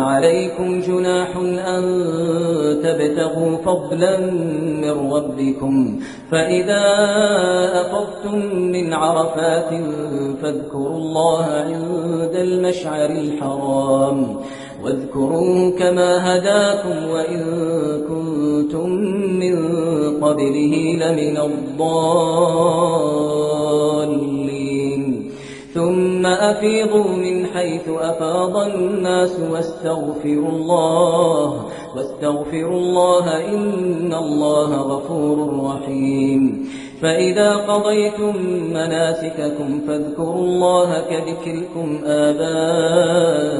عليكم جناح أن تبتغوا فضلا من ربكم. فإذا أفضتم من عرفات فاذكروا الله عند المشعر الحرام. واذكروه كما هداكم وإن كنتم من قبله لمن الضالين. ثم أفيضوا من حيث أفاض الناس واستغفروا الله واستغفروا الله إن الله غفور رحيم. فإذا قضيتم مناسككم فاذكروا الله كذكركم آباءكم.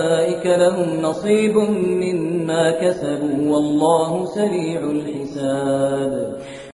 أولئك لهم نصيب مما كسبوا والله سريع الحساب